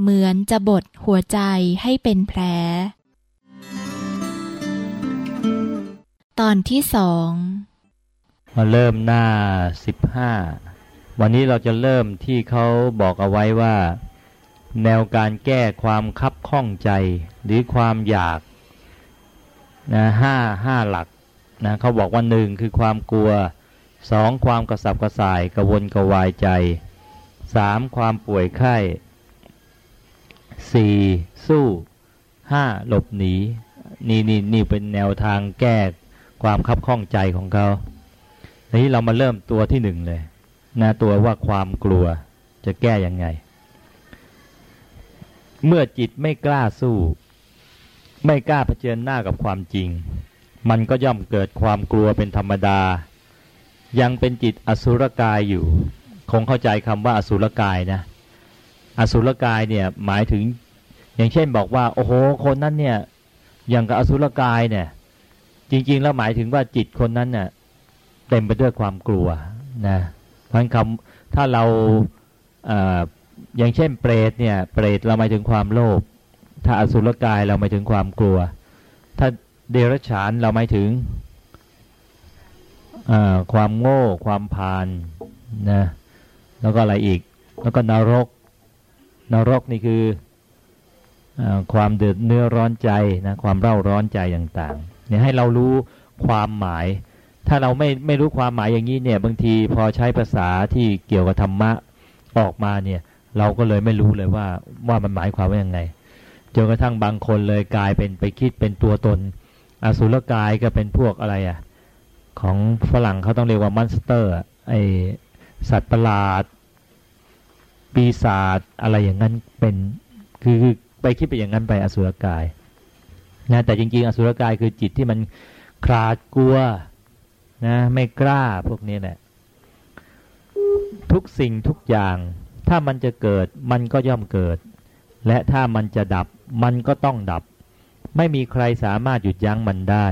เหมือนจะบดหัวใจให้เป็นแผล ตอนที่สองมาเริ่มหน้าสิบห้าวันนี้เราจะเริ่มที่เขาบอกเอาไว้ว่า แนวการแก้ความคับข้องใจหรือความอยากนะห้าห้าหลักนะเขาบอกว่าหนึ่งคือความกลัวสองความกระสับกระส่ายกระวนกระวายใจสามความป่วยไข้ สี่สู้ห้าหลบหนี นี่นี่นี่เป็นแนวทางแก้ความคับข้องใจของเขาทีนี้เรามาเริ่มตัวที่หนึ่งเลยนะตัวว่าความกลัวจะแก้ยังไง เมื่อจิตไม่กล้าสู้ ไม่กล้าเผชิญหน้ากับความจริง มันก็ย่อมเกิดความกลัวเป็นธรรมดา ยังเป็นจิตอสุรกายอยู่ คงเข้าใจคำว่าอสุรกายนะ อสุรกายเนี่ยหมายถึง อย่างเช่นบอกว่า โอ้โห คนนั้นเนี่ย อย่างกับอสุรกายเนี่ย จริง ๆ แล้วหมายถึงว่าจิตคนนั้นเนี่ยเต็มไปด้วยความกลัวนะพันคำถ้าเราอย่างเช่นเปรตเนี่ย เปรตเราหมายถึงความโลภถ้าอสุรกายเราหมายถึงความกลัว ถ้าเดรัจฉานเราหมายถึงความโง่ ความพานนะแล้วก็อะไรอีก แล้วก็นรก นรกนี่คืออความเดือดเนื้อร้อนใจนะความเร่าร้อนใจต่างๆเนี่ยให้เรารู้ความหมาย ถ้าเราไม่ไม่รู้ความหมายอย่างนี้เนี่ยบางทีพอใช้ภาษาที่เกี่ยวกับธรรมะออกมาเนี่ยเราก็เลยไม่รู้เลยว่าว่ามันหมายความว่ายังไงจนกระทั่งบางคนเลยกลายเป็นไปคิดเป็นตัวตน อสุรกายก็เป็นพวกอะไรอะ่ะของฝรั่งเขาต้องเรียกว่ามอนสเตอร์ไอสัตว์ประหลาด ปีศาจอะไรอย่างนั้นเป็นคือไปคิดไปอย่างนั้นไปอสุรกายนะแต่จริง ๆ อสุรกายคือจิตที่มันคลาดกลัวนะไม่กล้าพวกนี้แหละทุกสิ่งทุกอย่าง ถ้ามันจะเกิดมันก็ย่อมเกิด และถ้ามันจะดับมันก็ต้องดับ ไม่มีใครสามารถหยุดยั้งมันได้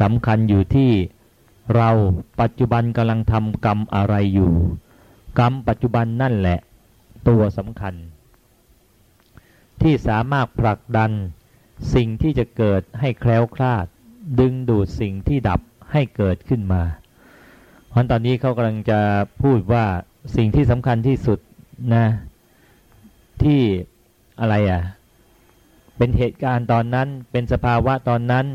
สำคัญอยู่ที่เราปัจจุบันกำลังทำกรรมอะไรอยู่ กรรมปัจจุบันนั่นแหละ ตัวสำคัญ ที่สามารถผลักดันสิ่งที่จะเกิดให้แคล้วคลาด ดึงดูดสิ่งที่ดับให้เกิดขึ้นมา เพราะตอนนี้เขากำลังจะพูดว่าสิ่งที่สำคัญที่สุดนะที่อะไรอะ่ะ เป็นเหตุการณ์ตอนนั้นเป็นสภาวะตอนนั้น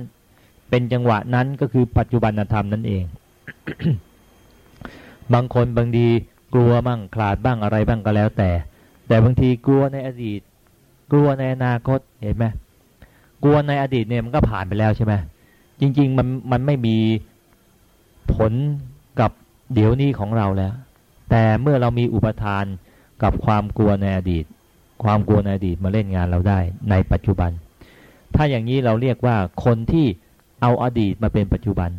เป็นจังหวะนั้นก็คือปัจจุบันธรรมนั่นเอง บางคนบางที กลัวบ้างคลาดบ้างอะไรบ้างก็แล้วแต่ แต่บางทีกลัวในอดีต กลัวในอนาคตเห็นไหมกลัวในอดีตเนี่ยมันก็ผ่านไปแล้วใช่ไหมจริง ๆ มันมันไม่มีผลกับเดี๋ยวนี้ของเราแล้ว แต่เมื่อเรามีอุปทานกับความกลัวในอดีต ความกลัวในอดีตมาเล่นงานเราได้ในปัจจุบัน ถ้าอย่างนี้เราเรียกว่าคนที่เอาอดีตมาเป็นปัจจุบัน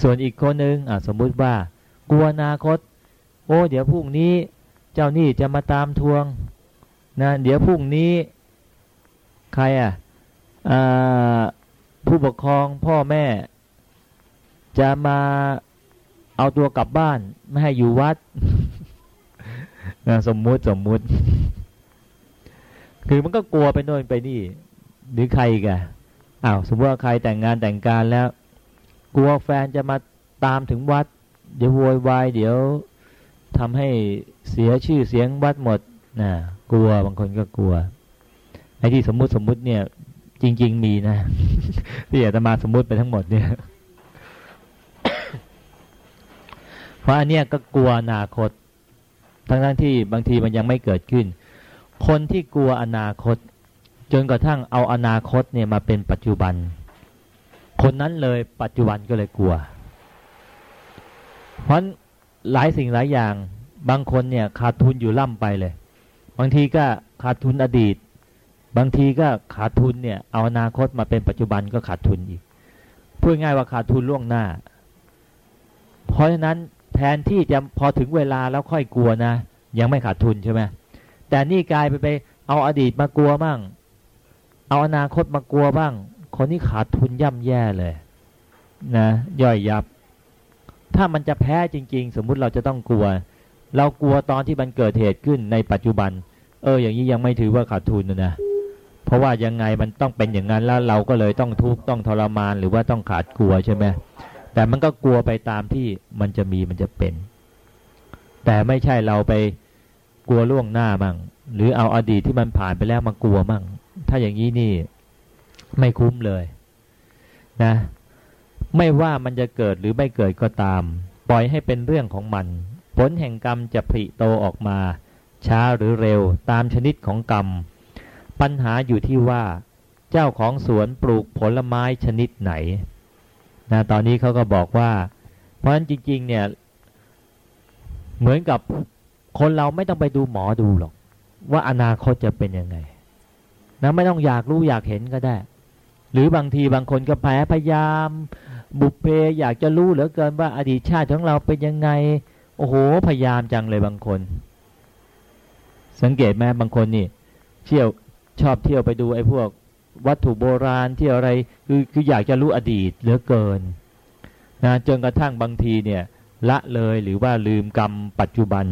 ส่วนอีกคนหนึ่งสมมุติว่ากลัวอนาคต โอ้เดี๋ยวพรุ่งนี้เจ้านี่จะมาตามทวงนะเดี๋ยวพรุ่งนี้ใครอะผู้ปกครองพ่อแม่ จะมาเอาตัวกลับบ้าน ไม่ให้อยู่วัดสมมุติสมมุติ คือมันก็กลัวไปโน่นไปนี่ หรือใครกันอ้าวสมมติว่าใครแต่งงานแต่งการแล้ว กลัวแฟนจะมาตามถึงวัด เดี๋ยวโวยวายเดี๋ยว ทำให้เสียชื่อเสียงวัดหมดนะกลัวบางคนก็กลัวไอ้ที่สมมุติสมมุติเนี่ย จริง ๆ มีนะที่อาตมาสมมุติไปทั้งหมดเนี่ยเพราะอันเนี้ยก็กลัวอนาคต ทั้งทั้งที่บางทีมันยังไม่เกิดขึ้น คนที่กลัวอนาคต จนกระทั่งเอาอนาคตเนี่ยมาเป็นปัจจุบัน คนนั้นเลยปัจจุบันก็เลยกลัว เพราะ หลายสิ่งหลายอย่าง บางคนเนี่ยขาดทุนอยู่ล่ำไปเลย บางทีก็ขาดทุนอดีต บางทีก็ขาดทุนเนี่ยเอาอนาคตมาเป็นปัจจุบันก็ขาดทุนอีกพูดง่ายว่าขาดทุนล่วงหน้า เพราะฉะนั้นแทนที่จะพอถึงเวลาแล้วค่อยกลัวนะ ยังไม่ขาดทุนใช่ไหมแต่นี่กลายไปไปเอาอดีตมากลัวบ้าง เอาอนาคตมากลัวบ้าง คนนี้ขาดทุนย่ำแย่เลย นะ ย่อยยับ ถ้ามันจะแพ้จริง ๆ สมมุติเราจะต้องกลัว เรากลัวตอนที่มันเกิดเหตุขึ้นในปัจจุบัน เออ อย่างนี้ยังไม่ถือว่าขาดทุนนะเพราะว่ายังไงมันต้องเป็นอย่างนั้นแล้วเราก็เลยต้องทุกข์ต้องทรมานหรือว่าต้องขาดกลัวใช่ไหมแต่มันก็กลัวไปตามที่มันจะมีมันจะเป็น แต่ไม่ใช่เราไปกลัวล่วงหน้ามั่งหรือเอาอดีตที่มันผ่านไปแล้วมากลัวมั่งถ้าอย่างนี้นี่ไม่คุ้มเลย นะ ไม่ว่ามันจะเกิดหรือไม่เกิดก็ตาม ปล่อยให้เป็นเรื่องของมัน ผลแห่งกรรมจะผลิโตออกมา ช้าหรือเร็วตามชนิดของกรรม ปัญหาอยู่ที่ว่า เจ้าของสวนปลูกผลไม้ชนิดไหนนะตอนนี้เขาก็บอกว่า เพราะฉะนั้นจริง ๆ เนี่ย เหมือนกับคนเราไม่ต้องไปดูหมอดูหรอก ว่าอนาคตจะเป็นยังไงนะไม่ต้องอยากรู้อยากเห็นก็ได้ หรือบางทีบางคนก็แพ้พยายาม บุพเพอยากจะรู้เหลือเกินว่าอดีตชาติของเราเป็นยังไง โอ้โหพยายามจังเลยบางคน สังเกตไหมบางคนนี่ เที่ยวชอบเที่ยวไปดูไอ้พวกวัตถุโบราณที่อะไรคือคืออยากจะรู้อดีตเหลือเกินนะจนกระทั่งบางทีเนี่ยละเลยหรือว่าลืมกรรมปัจจุบัน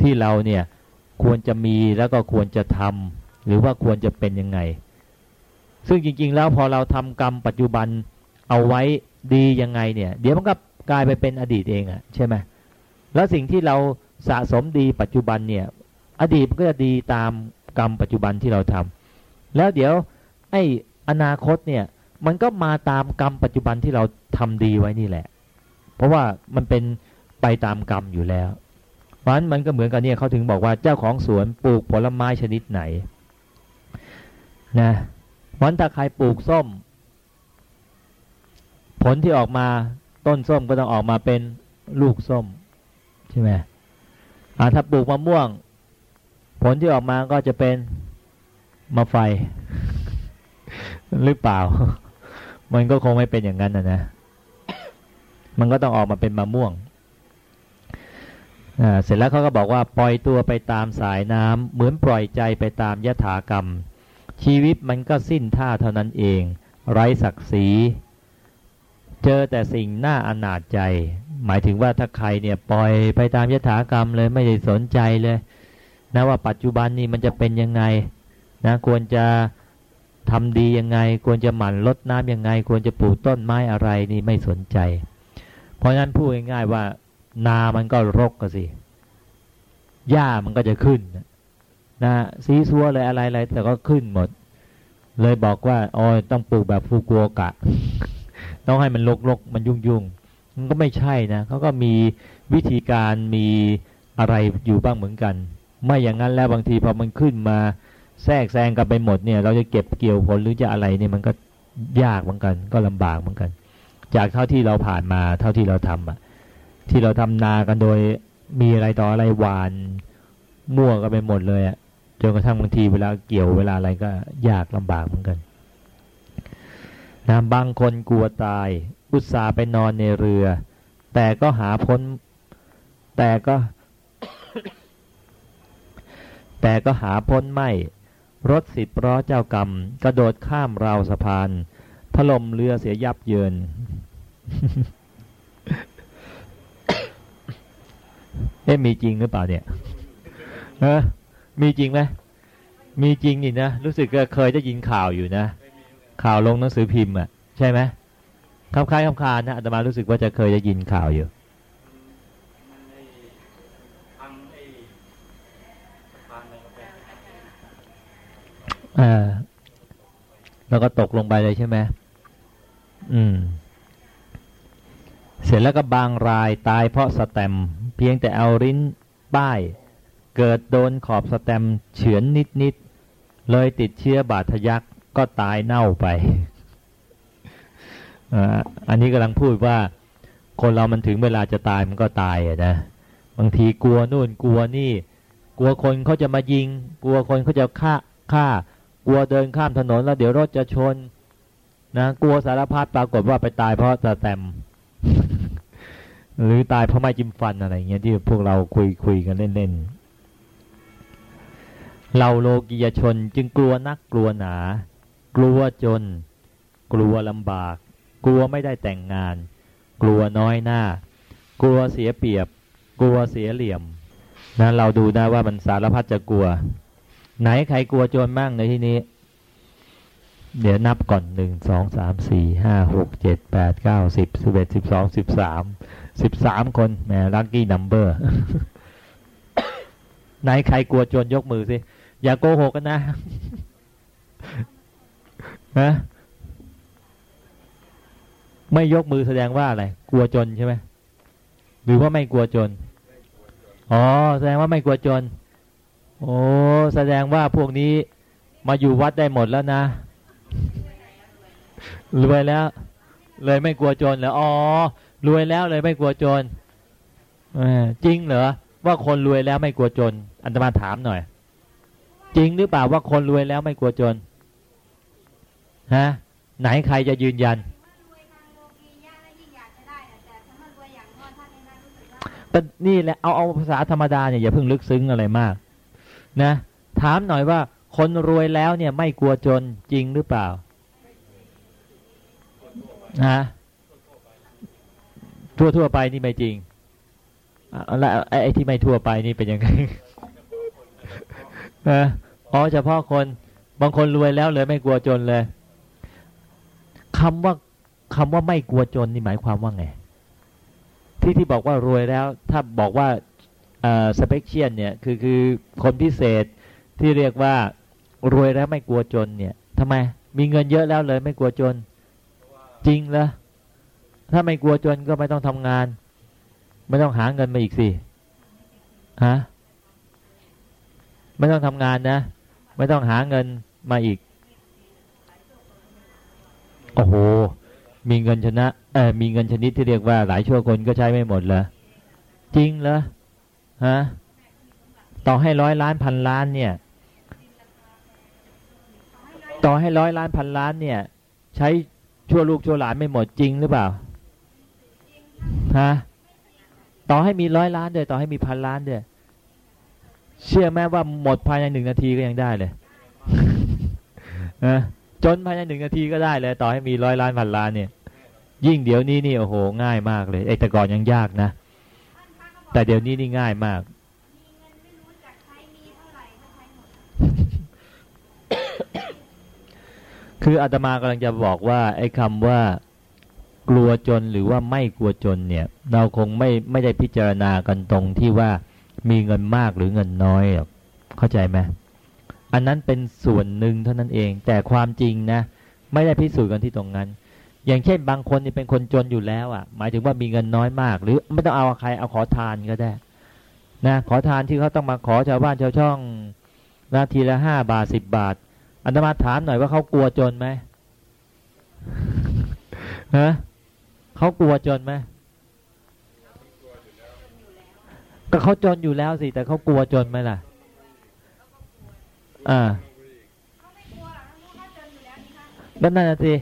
ที่เราเนี่ยควรจะมีแล้วก็ควรจะทำหรือว่าควรจะเป็นยังไง ซึ่งจริง ๆ แล้วพอเราทำกรรมปัจจุบัน เอาไว้ดียังไงเนี่ย เดี๋ยวมันก็กลายไปเป็นอดีตเองอะใช่ไหมแล้วสิ่งที่เราสะสมดีปัจจุบันเนี่ย อดีตมันก็จะดีตามกรรมปัจจุบันที่เราทำแล้วเดี๋ยวไอ้อนาคตเนี่ยมันก็มาตามกรรมปัจจุบันที่เราทำดีไว้นี่แหละ เพราะว่ามันเป็นไปตามกรรมอยู่แล้ว เพราะฉะนั้นมันก็เหมือนกันเนี่ยเขาถึงบอกว่าเจ้าของสวนปลูกผลไม้ชนิดไหนนะเพราะถ้าใครปลูกส้ม ผลที่ออกมาต้นส้มก็ต้องออกมาเป็นลูกส้มใช่ไหมถ้าปลูกมะม่วง ผลที่ออกมาก็จะเป็นมะไฟ หรือเปล่า มันก็คงไม่เป็นอย่างนั้นนะนะ มันก็ต้องออกมาเป็นมะม่วงเสร็จแล้วเขาก็บอกว่าปล่อยตัวไปตามสายน้ำเหมือนปล่อยใจไปตามยถากรรม ชีวิตมันก็สิ้นท่าเท่านั้นเอง ไร้ศักดิ์ศรี เจอแต่สิ่งน่าอนาจใจ หมายถึงว่าถ้าใครเนี่ยปล่อยไปตามยถากรรมเลยไม่ได้สนใจเลยนะว่าปัจจุบันนี้มันจะเป็นยังไงนะควรจะทำดียังไง ควรจะหมั่นลดน้ำยังไง ควรจะปลูกต้นไม้อะไรนี่ไม่สนใจ เพราะงั้นพูดง่ายๆว่านามันก็รกก็สิหญ้ามันก็จะขึ้นนะซีซัวเลยอะไรอะไรแต่ก็ขึ้นหมด เลยบอกว่าอ๋อต้องปลูกแบบฟูกัวกะ ต้องให้มันลกๆมันยุ่งๆมันก็ไม่ใช่นะเขาก็มีวิธีการมีอะไรอยู่บ้างเหมือนกัน ไม่อย่างนั้นแล้วบางทีพอมันขึ้นมาแทรกแซงกันไปหมดเนี่ย เราจะเก็บเกี่ยวผลหรือจะอะไรเนี่ยมันก็ยากเหมือนกัน ก็ลำบากเหมือนกัน จากเท่าที่เราผ่านมาเท่าที่เราทำอะ ที่เราทำนากันโดยมีอะไรต่ออะไรหวานมั่วกันไปหมดเลยอะจนกระทั่งบางทีเวลาเกี่ยวเวลาอะไรก็ยากลำบากเหมือนกัน นะบางคนกลัวตาย อุตส่าห์ไปนอนในเรือ แต่ก็หาพ้น แต่ก็ แต่ก็หาพ้นไม่ รถสิบล้อเจ้ากรรม กระโดดข้ามราวสะพานถล่มเรือเสียยับเยิน เอ๊ะมีจริงหรือเปล่าเนี่ยเออมีจริงไหมมีจริงนี่นะ รู้สึกเคยได้ยินข่าวอยู่นะ ข่าวลงหนังสือพิมพ์อะ ใช่ไหมคำคล้ายคำคานะอาตมารู้สึกว่าจะเคยได้ยินข่าวอยู่อ่าแล้วก็ตกลงไปเลยใช่ไหมอืม เสร็จแล้วก็บางรายตายเพราะสแตมเพียงแต่เอาริ้นป้าย เกิดโดนขอบสแตมเฉือนนิดนิดเลยติดเชื้อบาดทะยัก ก็ตายเน่าไป อันนี้กำลังพูดว่า คนเรามันถึงเวลาจะตายมันก็ตายอะนะ บางทีกลัวนู่นกลัวนี่ กลัวคนเขาจะมายิง กลัวคนเขาจะฆ่าฆ่า กลัวเดินข้ามถนนแล้วเดี๋ยวรถจะชน นะกลัวสารพัดปรากฏว่าไปตายเพราะสแตมหรือตายเพราะไม้จิ้มฟันอะไรเงี้ยที่พวกเราคุยคุยกันเล่นๆเราโลกียชนจึงกลัวนักกลัวหนา กลัวจน กลัวลำบาก กลัวไม่ได้แต่งงาน กลัวน้อยหน้า กลัวเสียเปรียบ กลัวเสียเหลี่ยมนะเราดูได้ว่ามันสารพัดจะกลัว ไหนใครกลัวจรบ้างในที่นี้ เดี๋ยวนับก่อนหนึ่งสองสามสี่ห้าหกเจ็ดแปดเก้าสิบสิบเอ็ดสิบสองสิบสามสิบสามคนแหมลัคกี้นัมเบอร์ไหนใครกลัวจรยกมือสิ อย่าโกหกกันนะ นะไม่ยกมือแสดงว่าอะไรกลัวจนใช่ไหมหรือว่าไม่กลัวจน อ๋อ แสดงว่าไม่กลัวจน โอ้แสดงว่าพวกนี้มาอยู่วัดได้หมดแล้วนะรวยแล้ว เลยไม่กลัวจนเหรออ๋อรวยแล้วเลยไม่กลัวจนจริงเหรอว่าคนรวยแล้วไม่กลัวจน อันตมาถามหน่อย จริงหรือเปล่าว่าคนรวยแล้วไม่กลัวจน ฮะไหนใครจะยืนยันแต่นี่แหละเอาเอาภาษาธรรมดาเนี่ยอย่าเพิ่งลึกซึ้งอะไรมาก นะ ถามหน่อยว่า คนรวยแล้วเนี่ยไม่กลัวจนจริงหรือเปล่าฮะทั่วทั่วไปนี่ไม่จริงแล้วไอ้ที่ไม่ทั่วไปนี่เป็นยังไงอ๋อเฉพาะคนบางคนรวยแล้วเลยไม่กลัวจนเลย คำว่าคำว่าไม่กลัวจนนี่หมายความว่าไง ที่ที่บอกว่ารวยแล้ว ถ้าบอกว่าสเปกเชียนเนี่ยคือคือคนพิเศษที่เรียกว่ารวยแล้วไม่กลัวจนเนี่ยทำไม มีเงินเยอะแล้วเลยไม่กลัวจน จริงเหรอถ้าไม่กลัวจนก็ไม่ต้องทำงาน ไม่ต้องหาเงินมาอีกสิฮะไม่ต้องทำงานนะ ไม่ต้องหาเงินมาอีก โอ้โห มีเงินชนะเออมีเงินชนิดที่เรียกว่าหลายชั่วคนก็ใช้ไม่หมดเลยจริงเหรอฮะต่อให้ร้อยล้านพันล้านเนี่ย ต่อให้ร้อยล้านพันล้านเนี่ย ใช้ชั่วลูกชั่วหลานไม่หมดจริงหรือเปล่าฮะต่อให้มีร้อยล้านเดียต่อให้มีพันล้านเดียเชื่อแม้ว่าหมดภายในหนึ่งนาทีก็ยังได้เลยนะ จนภายในหนึ่งนาทีก็ได้เลยต่อให้มีร้อยล้านพันล้านเนี่ย ยิ่งเดี๋ยวนี้นี่โอ้โห ง่ายมากเลยไอ้แต่ก่อนยังยากนะ แต่เดี๋ยวนี้นี่ง่ายมากคืออาตมากำลังจะบอกว่าไอ้คำว่า กลัวจนหรือว่าไม่กลัวจนเนี่ย เราคงไม่ไม่ได้พิจารณากันตรงที่ว่ามีเงินมากหรือเงินน้อยเข้าใจไหม อันนั้นเป็นส่วนหนึ่งเท่านั้นเอง แต่ความจริงนะ ไม่ได้พิสูจน์กันที่ตรงนั้น อย่างเช่นบางคนนี่เป็นคนจนอยู่แล้วอะ หมายถึงว่ามีเงินน้อยมาก หรือไม่ต้องเอาใครเอาขอทานก็ได้นะขอทานที่เขาต้องมาขอชาวบ้านชาวช่องนาทีละห้าบาทสิบบาท อันตมาถามหน่อยว่าเขากลัวจนไหมฮะเขากลัวจนไหมก็เขาจนอยู่แล้วสิ แต่เขากลัวจนไหมล่ะ อ่านั่นน่ะสิ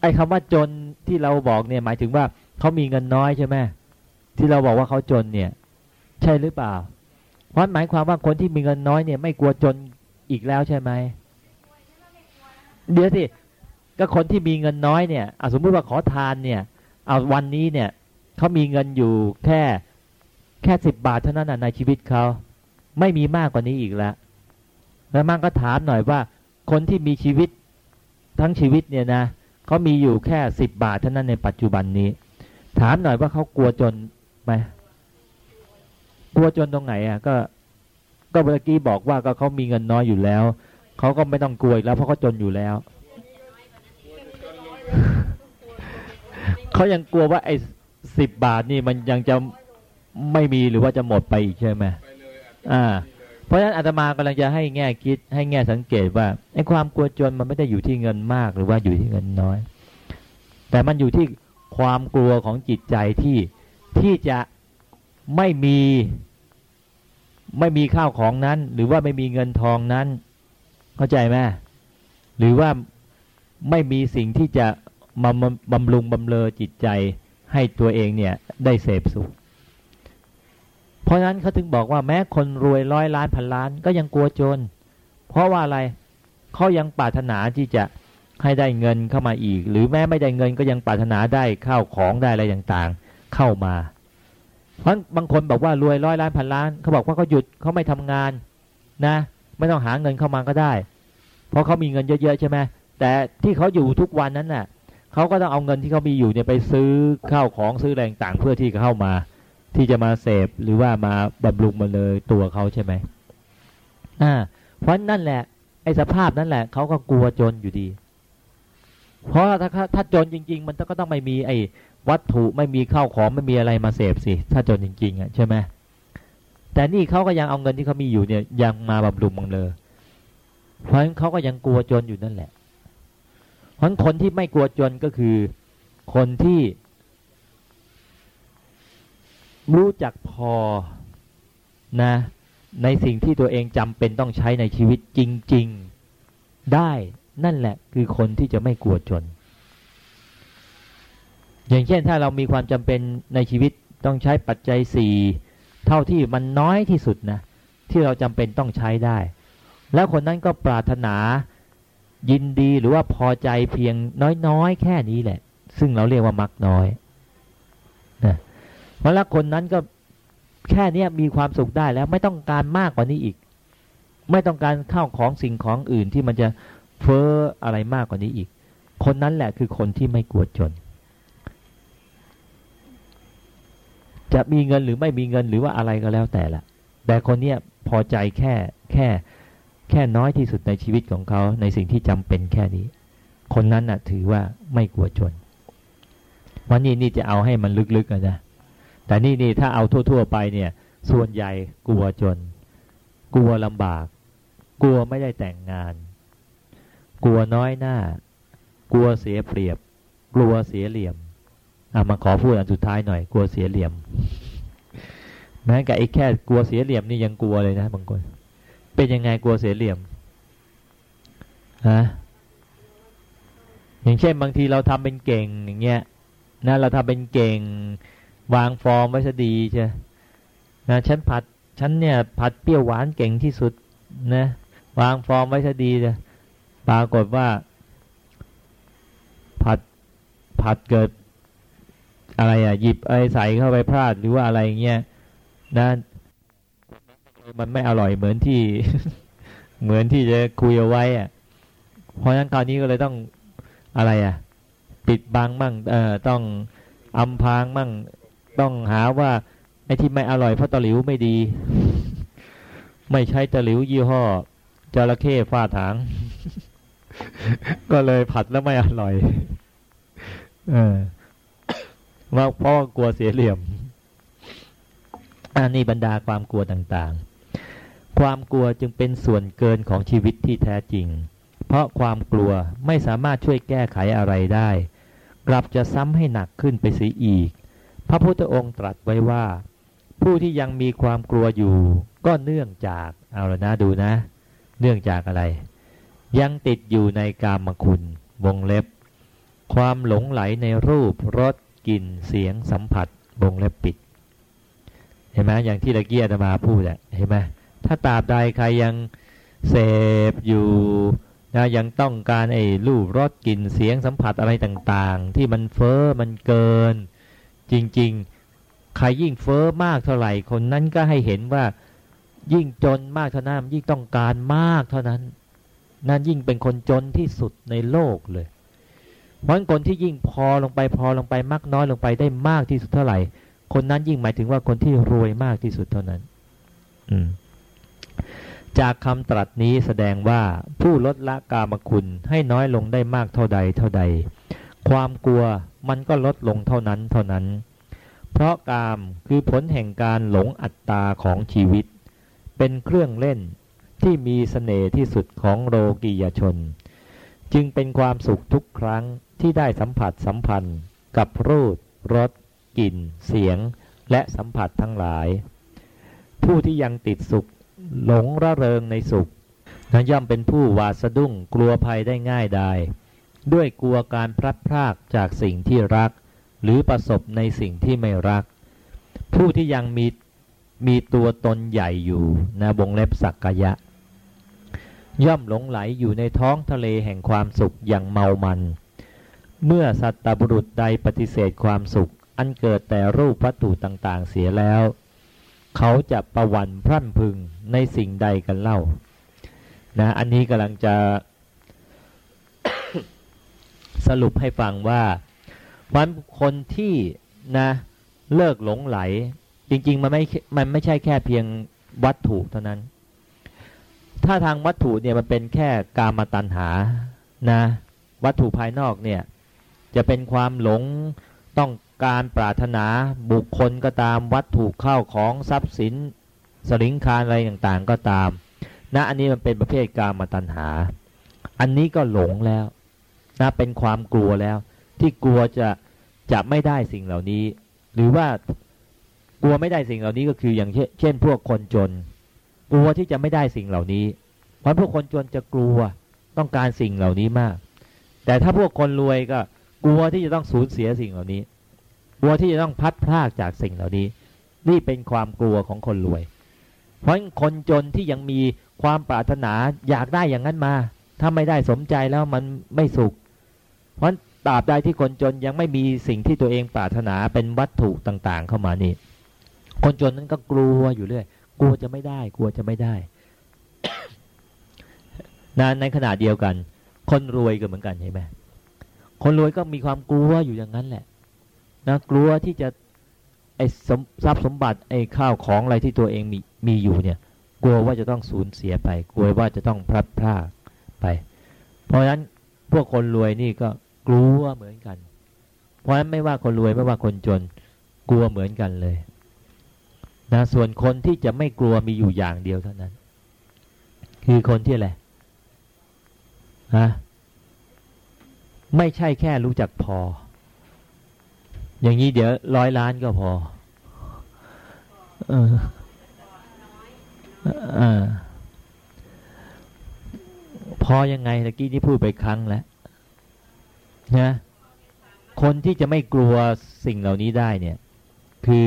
ไอ้คำว่าจนที่เราบอกเนี่ยหมายถึงว่าเขามีเงินน้อยใช่ไหมที่เราบอกว่าเขาจนเนี่ย ใช่หรือเปล่า เพราะหมายความว่าคนที่มีเงินน้อยเนี่ย ไม่กลัวจนอีกแล้วใช่ไหมเดี๋ยวสิก็คนที่มีเงินน้อยเนี่ยอสมมติว่าขอทานเนี่ย เอาวันนี้เนี่ยเขามีเงินอยู่แค่แค่สิบบาทเท่านั้นในชีวิตเขาไม่มีมากกว่านี้อีกแล้ว แล้วมันก็ถามหน่อยว่า คนที่มีชีวิตทั้งชีวิตเนี่ยนะเขามีอยู่แค่สิบบาทเท่านั้นในปัจจุบันนี้ ถามหน่อยว่าเขากลัวจนไหมกลัวจนตรงไหนอะก็ ก็เมื่อกี้บอกว่าก็เขามีเงินน้อยอยู่แล้วเขาก็ไม่ต้องกลัวแล้วเพราะเขาจนอยู่แล้วเขายังกลัวว่าไอ้สิบบาทนี่มันยังจะไม่มีหรือว่าจะหมดไปอีกใช่ไหมอ่า เพราะฉะนั้นอาตมากำลังจะให้แง่คิดให้แง่สังเกตว่าไอ้ความกลัวจนมันไม่ได้อยู่ที่เงินมากหรือว่าอยู่ที่เงินน้อย แต่มันอยู่ที่ความกลัวของจิตใจที่ที่จะไม่มีไม่มีข้าวของนั้น หรือว่าไม่มีเงินทองนั้น เข้าใจไหมหรือว่าไม่มีสิ่งที่จะมาบำรุงบำเลอจิตใจให้ตัวเองเนี่ยได้เสพสุข ราะฉะนั้นเขาถึงบอกว่าแม้คนรวยร้อยล้านพันล้านก็ยังกลัวจน เพราะว่าอะไรเขายังปรารถนาที่จะให้ได้เงินเข้ามาอีก หรือแม้ไม่ได้เงินก็ยังปรารถนาได้ข้าวของได้อะไรต่างๆ เข้ามา เพราะบางคนบอกว่ารวยร้อยล้านพันล้านเขาบอกว่าเขาหยุดเขาไม่ทำงานนะ ไม่ต้องหาเงินเข้ามาก็ได้ เพราะเขามีเงินเยอะๆใช่ไหมแต่ที่เขาอยู่ทุกวันนั้นน่ะเขาก็ต้องเอาเงินที่เขามีอยู่เนี่ยไปซื้อข้าวของซื้อแรงต่างเพื่อที่จะเข้ามา ที่จะมาเสพหรือว่ามาบำรุงมาเลยตัวเขาใช่ไหมอ่า เพราะนั่นแหละ ไอ้สภาพนั่นแหละเขาก็กลัวจนอยู่ดี เพราะถ้าถ้าจนจริง ๆ มันก็ต้องไม่มีไอ้วัตถุไม่มีข้าวของไม่มีอะไรมาเสพสิ ถ้าจนจริง ๆอะใช่ไหมแต่นี่เขาก็ยังเอาเงินที่เขามีอยู่เนี่ย ยังมาบำรุงมังเลยเพราะฉะนั้นเขาก็ยังกลัวจนอยู่นั่นแหละเพราะคนที่ไม่กลัวจนก็คือ คนที่ รู้จักพอนะในสิ่งที่ตัวเองจำเป็นต้องใช้ในชีวิตจริง ๆ ได้นั่นแหละคือคนที่จะไม่กลัวจน อย่างเช่นถ้าเรามีความจำเป็นในชีวิตต้องใช้ปัจจัยสี่เท่าที่มันน้อยที่สุดนะที่เราจำเป็นต้องใช้ได้ แล้วคนนั้นก็ปรารถนายินดีหรือว่าพอใจเพียงน้อยๆ แค่นี้แหละ ซึ่งเราเรียกว่ามักน้อย เพราะแล้วคนนั้นก็แค่นี้มีความสุขได้แล้ว ไม่ต้องการมากกว่านี้อีก ไม่ต้องการข้าวของสิ่งของอื่นที่มันจะเฟ้ออะไรมากกว่านี้อีก คนนั้นแหละคือคนที่ไม่กลัวจน จะมีเงินหรือไม่มีเงินหรือว่าอะไรก็แล้วแต่ละแต่คนเนี้ยพอใจแค่แค่แค่น้อยที่สุดในชีวิตของเขาในสิ่งที่จำเป็นแค่นี้ คนนั้นน่ะถือว่าไม่กลัวจนวันนี้นี่จะเอาให้มันลึกๆนะ แต่นี่นี่ถ้าเอาทั่ว ๆ ไปเนี่ย ส่วนใหญ่กลัวจน กลัวลำบาก กลัวไม่ได้แต่งงาน กลัวน้อยหน้า กลัวเสียเปรียบ กลัวเสียเหลี่ยมอามาขอพูดอันสุดท้ายหน่อย กลัวเสียเหลี่ยมแม้กับไอ้แค่กลัวเสียเหลี่ยมนี่ยังกลัวเลยนะบางคน เป็นยังไงกลัวเสียเหลี่ยมฮะอย่างเช่นบางทีเราทำเป็นเก่งอย่างเงี้ยนะเราทำเป็นเก่ง วางฟอร์มไว้ซะดีใช่นะฉันผัดฉันเนี่ยผัดเปรี้ยวหวานเก่งที่สุดนะวางฟอร์มไว้ซะดีเลยปรากฏว่า ผัดผัดเกิดอะไรอะ หยิบอะไรใส่เข้าไปพลาดหรือว่าอะไรเงี้ยนะมันไม่อร่อยเหมือนที่ เหมือนที่จะคุยเอาไว้อะ เพราะฉะนั้นคราวนี้ก็เลยต้องอะไรอะ ปิดบังมั่งเอ่อต้องอำพางมั่ง ต้องหาว่าไอ้ที่ไม่อร่อยเพราะตะหลิวไม่ดี ไม่ใช้ตะหลิวยี่ห้อจระเข้ฟาถาง ก็เลยผัดแล้วไม่อร่อย เออว่าเพราะกลัวเสียเหลี่ยมอันนี้บรรดาความกลัวต่างๆ ความกลัวจึงเป็นส่วนเกินของชีวิตที่แท้จริง เพราะความกลัวไม่สามารถช่วยแก้ไขอะไรได้ กลับจะซ้ำให้หนักขึ้นไปเสียอีก พระพุทธองค์ตรัสไว้ว่า ผู้ที่ยังมีความกลัวอยู่ ก็เนื่องจากเอาละนะดูนะ เนื่องจากอะไร ยังติดอยู่ในกามคุณ วงเล็บ ความหลงไหลในรูปรสกลิ่นเสียงสัมผัส วงเล็บปิด เห็นไหมอย่างที่ตะเกียรมาพูดอะเห็นไหมถ้าตราบใดใครยังเสพอยู่นะยังต้องการไอ้รูปรสกลิ่นเสียงสัมผัสอะไรต่างๆ ที่มันเฟอ้อมันเกิน จริงๆ ใครยิ่งเฟอ้อมากเท่าไหร่คนนั้นก็ให้เห็นว่ายิ่งจนมากเท่านั้นยิ่งต้องการมากเท่านั้น นั่นยิ่งเป็นคนจนที่สุดในโลกเลย เพราะคนที่ยิ่งพอลงไปพอลงไปมากน้อยลงไปได้มากที่สุดเท่าไหร่ คนนั้นยิ่งหมายถึงว่าคนที่รวยมากที่สุดเท่านั้น อืมจากคำตรัสนี้แสดงว่าผู้ลดละกามคุณให้น้อยลงได้มากเท่าใดเท่าใด ความกลัวมันก็ลดลงเท่านั้นเท่านั้น เพราะกามคือผลแห่งการหลงอัตตาของชีวิต เป็นเครื่องเล่นที่มีสเสน่ห์ที่สุดของโลกียชน จึงเป็นความสุขทุกครั้งที่ได้สัมผัสสัมพันธ์กับรูปรสกลิ่น เสียง และสัมผัสทั้งหลาย ผู้ที่ยังติดสุข หลงระเริงในสุขนั้นย่อมเป็นผู้วาสะดุ้งกลัวภัยได้ง่ายได้ ด้วยกลัวการพลัดพรากจากสิ่งที่รัก หรือประสบในสิ่งที่ไม่รัก ผู้ที่ยังมีมีตัวตนใหญ่อยู่นะบงเล็บสักกะยะ ย่อมหลงไหลอยู่ในท้องทะเลแห่งความสุขอย่างเมามัน เมื่อสัตตบุรุษใดปฏิเสธความสุข อันเกิดแต่รูปวัตถุต่างๆเสียแล้ว เขาจะประวันพรั่นพึงในสิ่งใดกันเล่านะอันนี้กำลังจะ สรุปให้ฟังว่าวันคนที่นะเลิกหลงไหล จริง ๆ มันไม่มันไม่ใช่แค่เพียงวัตถุเท่านั้น ถ้าทางวัตถุเนี่ยมันเป็นแค่กามาตัณหานะวัตถุภายนอกเนี่ยจะเป็นความหลงต้องการปรารถนาบุคคลก็ตามวัตถุเข้าของทรัพย์สินสลิงคารอะไรต่างๆก็ตามนะอันนี้มันเป็นประเภทกามาตัณหา อันนี้ก็หลงแล้ว นะเป็นความกลัวแล้ว ที่กลัวจะจะไม่ได้สิ่งเหล่านี้ หรือว่ากลัวไม่ได้สิ่งเหล่านี้ก็คืออย่างเช่น พวกคนจน กลัวที่จะไม่ได้สิ่งเหล่านี้ เพราะพวกคนจนจะกลัวต้องการสิ่งเหล่านี้มาก แต่ถ้าพวกคนรวยก็กลัวที่จะต้องสูญเสียสิ่งเหล่านี้ กลัวที่จะต้องพัดพลากจากสิ่งเหล่านี้ นี่เป็นความกลัวของคนรวย เพราะคนจนที่ยังมีความปรารถนาอยากได้อย่างนั้นมา ถ้าไม่ได้สมใจแล้วมันไม่สุข เพราะตราบใดที่คนจนยังไม่มีสิ่งที่ตัวเองปรารถนาเป็นวัตถุต่างๆ เข้ามานี่ คนจนนั้นก็กลัวอยู่เรื่อยกลัวจะไม่ได้ กลัวจะไม่ได้นนในขณะเดียวกัน คนรวยก็เหมือนกันใช่ไหมคนรวยก็มีความกลัวอยู่อย่างนั้นแหละนะกลัวที่จะไอ้ทรัพย์สมบัติไอ้ข้าวของอะไรที่ตัวเองมีมีอยู่เนี่ย กลัวว่าจะต้องสูญเสียไป กลัวว่าจะต้องพลัดพรากไป เพราะฉะนั้นพวกคนรวยนี่ก็ กลัวเหมือนกัน เพราะฉะนั้นไม่ว่าคนรวยไม่ว่าคนจน กลัวเหมือนกันเลยนะส่วนคนที่จะไม่กลัวมีอยู่อย่างเดียวเท่านั้น คือคนที่อะไรฮะไม่ใช่แค่รู้จักพอ อย่างนี้เดี๋ยวร้อยล้านก็พอเอออพอยังไงตะกี้ที่พูดไปครั้งแล้ว นะคนที่จะไม่กลัวสิ่งเหล่านี้ได้เนี่ย คือ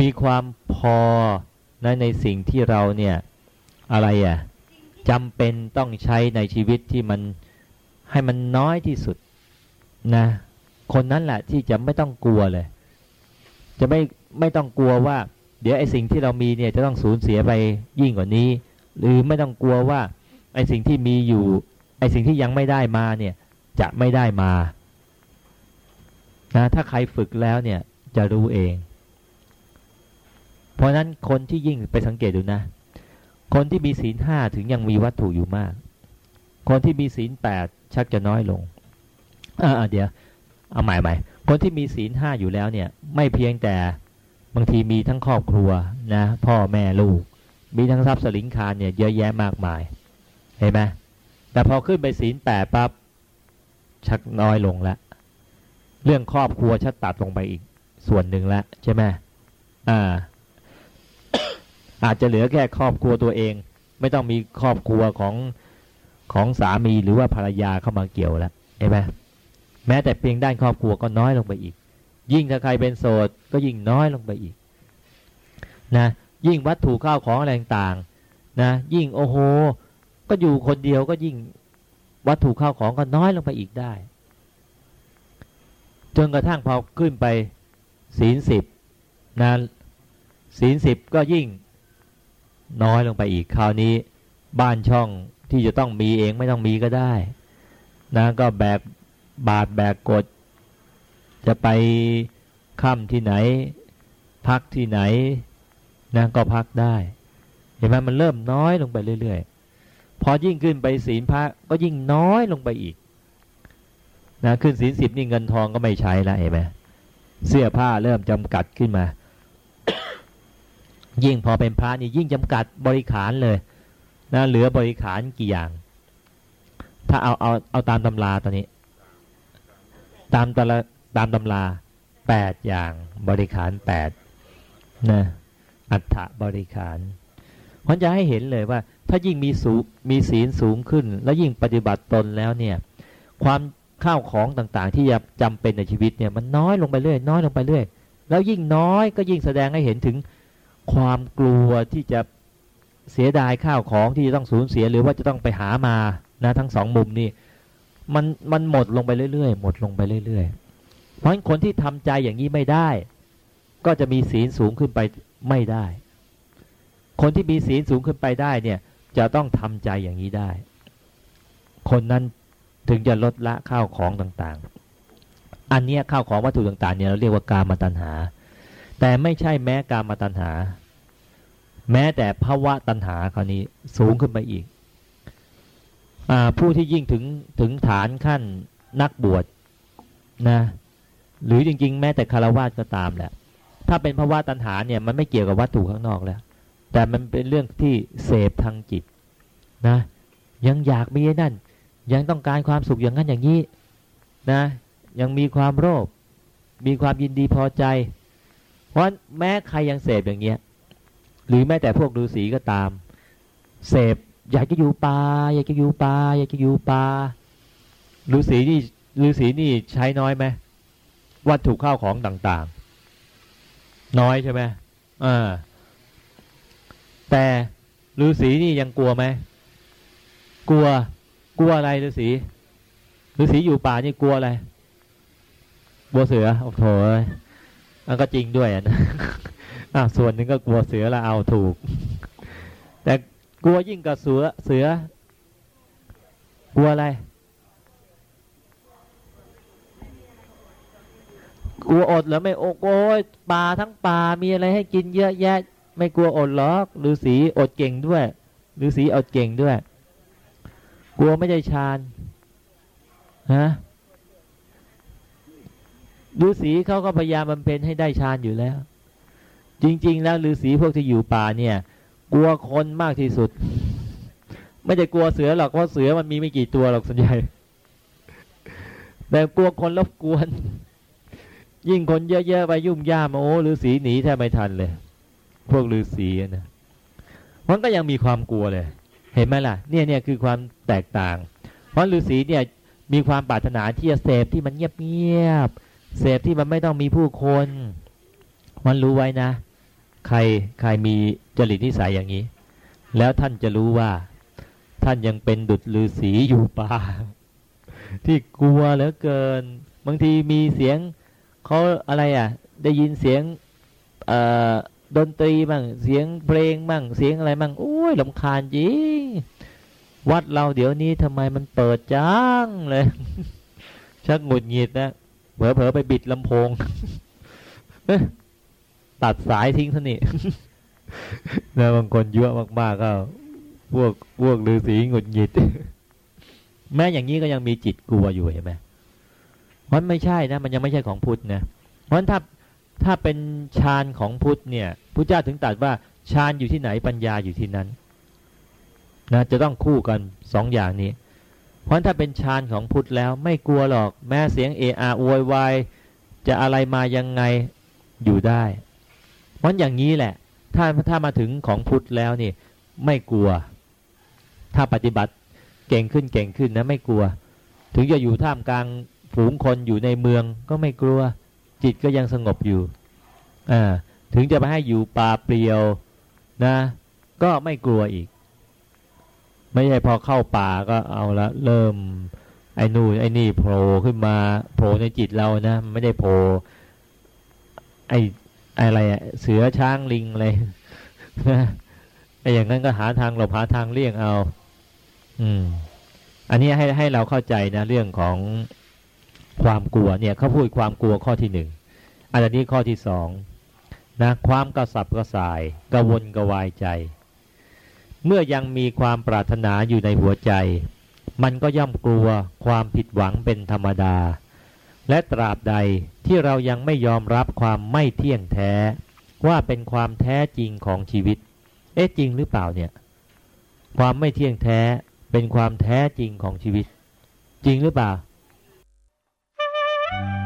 มีความพอนะในสิ่งที่เราเนี่ยอะไรอะจำเป็นต้องใช้ในชีวิตที่มันให้มันน้อยที่สุดนะ คนนั้นแหละที่จะไม่ต้องกลัวเลย จะไม่ไม่ต้องกลัวว่า เดี๋ยวไอ้สิ่งที่เรามีเนี่ยจะต้องสูญเสียไปยิ่งกว่านี้ หรือไม่ต้องกลัวว่า ไอ้สิ่งที่มีอยู่ ไอ้สิ่งที่ยังไม่ได้มาเนี่ย จะไม่ได้มานะถ้าใครฝึกแล้วเนี่ยจะรู้เอง เพราะนั้นคนที่ยิ่งไปสังเกตดูนะ คนที่มีศีลห้าถึงยังมีวัตถุอยู่มาก คนที่มีศีลแปดชักจะน้อยลงอ่าเดี๋ยวเอาใหม่ใหม่คนที่มีศีลห้าอยู่แล้วเนี่ย ไม่เพียงแต่บางทีมีทั้งครอบครัวนะ พ่อแม่ลูก มีทั้งทรัพย์สลิงคารเนี่ยเยอะแยะมากมาย เห็นไหมแต่พอขึ้นไปศีลแปดปั๊บชักน้อยลงแล้วเรื่องครอบครัวชักตัดลงไปอีกส่วนหนึ่งแล้วใช่ไหมอ่า อาจจะเหลือแค่ครอบครัวตัวเอง ไม่ต้องมีครอบครัวของของสามีหรือว่าภรรยาเข้ามาเกี่ยวแล้วเห็นไหมแม้แต่เพียงด้านครอบครัวก็น้อยลงไปอีก ยิ่งถ้าใครเป็นโสดก็ยิ่งน้อยลงไปอีก นะ ยิ่งวัตถุข้าวของอะไรต่างๆนะ ยิ่งโอ้โห ก็อยู่คนเดียวก็ยิ่งวัตถุข้าวของก็น้อยลงไปอีกได้ จนกระทั่งพอขึ้นไปศีลสิบนะศีลสิบก็ยิ่งน้อยลงไปอีกคราวนี้ บ้านช่องที่จะต้องมีเองไม่ต้องมีก็ได้นะก็แบกบาดแบกกด จะไปค่ำที่ไหน พักที่ไหนนะก็พักได้เห็นไหมมันเริ่มน้อยลงไปเรื่อย ๆ พอยิ่งขึ้นไปศีลพระก็ยิ่งน้อยลงไปอีกนะขึ้นศีลสิบนี่เงินทองก็ไม่ใช้แล้วเห็นไหมเสื้อผ้าเริ่มจำกัดขึ้นมา ยิ่งพอเป็นพระนี่ยิ่งจำกัดบริขารเลยนะเหลือบริขารกี่อย่าง ถ้าเอาเอาเอาตามตำราตอนนี้ ตามตละตามตำราแปดอย่างบริขารแปดนะอัฏฐบริขารเพราะจะให้เห็นเลยว่า ถ้ายิ่งมีสูมีศีลสูงขึ้น แล้วยิ่งปฏิบัติตนแล้วเนี่ย ความข้าวของต่างๆ ที่จะจำเป็นในชีวิตเนี่ยมันน้อยลงไปเรื่อยน้อยลงไปเรื่อยแล้วยิ่งน้อยก็ยิ่งแสดงให้เห็นถึงความกลัวที่จะเสียดายข้าวของที่จะต้องสูญเสียหรือว่าจะต้องไปหามานะทั้งสองมุมนี่มันมันหมดลงไปเรื่อยๆ หมดลงไปเรื่อยๆ เพราะคนที่ทำใจอย่างนี้ไม่ได้ ก็จะมีศีลสูงขึ้นไปไม่ได้ คนที่มีศีลสูงขึ้นไปได้เนี่ย จะต้องทำใจอย่างนี้ได้ คนนั้นถึงจะลดละข้าวของต่างๆ อันนี้ข้าวของวัตถุต่างๆเนี่ยเราเรียกว่ากามาตัญหา แต่ไม่ใช่แม้กามาตัญหา แม้แต่ภาวะตัญหาคราวนี้สูงขึ้นไปอีกอผู้ที่ยิ่งถึงถึงฐานขั้นนักบวชนะหรือจริง ๆ แม้แต่คารวะก็ตามแหละถ้าเป็นภาวะตัณหาเนี่ยมันไม่เกี่ยวกับวัตถุข้างนอกแล้ว แต่มันเป็นเรื่องที่เสพทางจิตนะยังอยากมีนั่น ยังต้องการความสุขอย่างนั้นอย่างนี้นะยังมีความโลภมีความยินดีพอใจ เพราะแม้ใครยังเสพอย่างเงี้ยหรือแม้แต่พวกฤาษีก็ตาม เสพอยากจะอยู่ป่าอยากจะอยู่ป่าอยากจะอยู่ป่าฤาษีนี่ฤาษีนี่ใช้น้อยไหมวัตถุข้าวของต่าง ๆ น้อยใช่ไหมอ่า แต่ฤาษีนี่ยังกลัวไหมกลัว กลัวอะไรฤาษีฤาษีอยู่ป่านี่กลัวอะไรกลัวเสือโอ้โหอันก็จริงด้วยนะอะส่วนหนึ่งก็กลัวเสือละเอาถูก แต่กลัวยิ่งกับเสือเสือกลัวอะไร กลัวอดหรือไม่โอ้โยป่าทั้งป่ามีอะไรให้กินเยอะแยะ ไม่กลัวอดหรอกฤาษีอดเก่งด้วยฤาษีอดเก่งด้วย กลัวไม่ได้ฌานฮะฤาษีเขาก็พยายามบำเพ็ญให้ได้ฌานอยู่แล้ว จริง ๆ แล้วฤาษีพวกที่อยู่ป่าเนี่ย กลัวคนมากที่สุด ไม่ได้กลัวเสือหรอกเพราะเสือมันมีไม่กี่ตัวหรอกส่วนใหญ่แต่กลัวคนรบกวน ยิ่งคนเยอะๆไปยุ่มย่ามโอ้ฤาษีหนีแทบไม่ทันเลย พวกฤาษีนะมันก็ยังมีความกลัวเลย เห็นไหมล่ะ เนี่ยเนี่ยคือความแตกต่าง เพราะฤาษีเนี่ยมีความปรารถนาที่จะเสพที่มันเงียบๆเสพที่มันไม่ต้องมีผู้คน มันรู้ไว้นะ ใครใครมีจริตนิสัยอย่างนี้ แล้วท่านจะรู้ว่า ท่านยังเป็นดุจฤาษีอยู่ป่า ที่กลัวเหลือเกิน บางทีมีเสียงเขาอะไรอะ ได้ยินเสียง ดนตรีบ้างเสียงเพลงบ้างเสียงอะไรบ้างโอ้ยลำคาญจริงวัดเราเดี๋ยวนี้ทำไมมันเปิดจังเลย ชักหงุดหงิดนะเผลอๆไปบิดลำโพงตัดสายทิ้งทนี่แล้วบางคนเยอะมากๆก็พวกพวกฤาษีหงุดหงิด แม้อย่างนี้ก็ยังมีจิตกลัวอยู่เห็นไหมมันไม่ใช่นะ มันยังไม่ใช่ของพุทธนะเพราะถ้า ถ้าเป็นฌานของพุทธเนี่ยพระเจ้าถึงตรัสว่าฌานอยู่ที่ไหนปัญญาอยู่ที่นั้นนะจะต้องคู่กันสองอย่างนี้ เพราะถ้าเป็นฌานของพุทธแล้วไม่กลัวหรอกแม้เสียงเออาโวยวายจะอะไรมายังไงอยู่ได้ เพราะอย่างนี้แหละ ถ้าถ้ามาถึงของพุทธแล้วนี่ไม่กลัว ถ้าปฏิบัติเก่งขึ้นเก่งขึ้นนะไม่กลัว ถึงจะอยู่ท่ามกลางฝูงคนอยู่ในเมืองก็ไม่กลัว จิตก็ยังสงบอยู่อ่าถึงจะไปให้อยู่ป่าเปลี่ยวนะ ก็ไม่กลัวอีก ไม่ใช่พอเข้าป่าก็เอาละเริ่ม ไอ้นู่นไอ้นี่โผล่ขึ้นมาโผล่ในจิตเรานะไม่ได้โผล่ไอ้อะไรอะเสือช้างลิงอะไรนะไอ้อย่างนั้นก็หาทางหลบหาทางเลี่ยงเอา อืม อันนี้ให้ให้เราเข้าใจนะเรื่องของ ความกลัวเนี่ยเขาพูดความกลัวข้อที่หนึ่งอันนี้ข้อที่สองนะความกระสับกระส่ายกระวนกระวายใจ เมื่อยังมีความปรารถนาอยู่ในหัวใจ มันก็ย่อมกลัวความผิดหวังเป็นธรรมดา และตราบใดที่เรายังไม่ยอมรับความไม่เที่ยงแท้ ว่าเป็นความแท้จริงของชีวิต เอ๊ะจริงหรือเปล่าเนี่ย ความไม่เที่ยงแท้เป็นความแท้จริงของชีวิต จริงหรือเปล่า Thank.